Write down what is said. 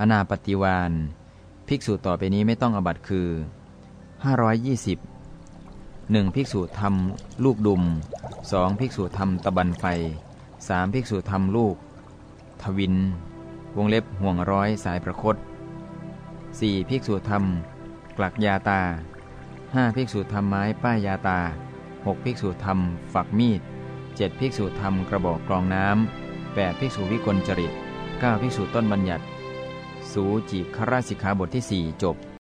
อนาปฏิวานภิกษุต่อไปนี้ไม่ต้องอบัตคือ 520 1. ภิกษุทำลูกดุม 2. ภิกษุทำตะบันไฟ 3. ภิกษุทำลูก ทวิน วงเล็บห่วงร้อยสายประคต 4. ภิกษุทำกลักยาตา 5. ภิกษุทำไม้ป้ายยาตา 6. ภิกษุทำฝักมีด 7. ภิกษุทำกระบอกกรองน้ำ 8. ภิกษุวิกลจริต 9. ภิกษุต้นบัญญัติ สูจิคราสิกขาบทที่ 4 จบ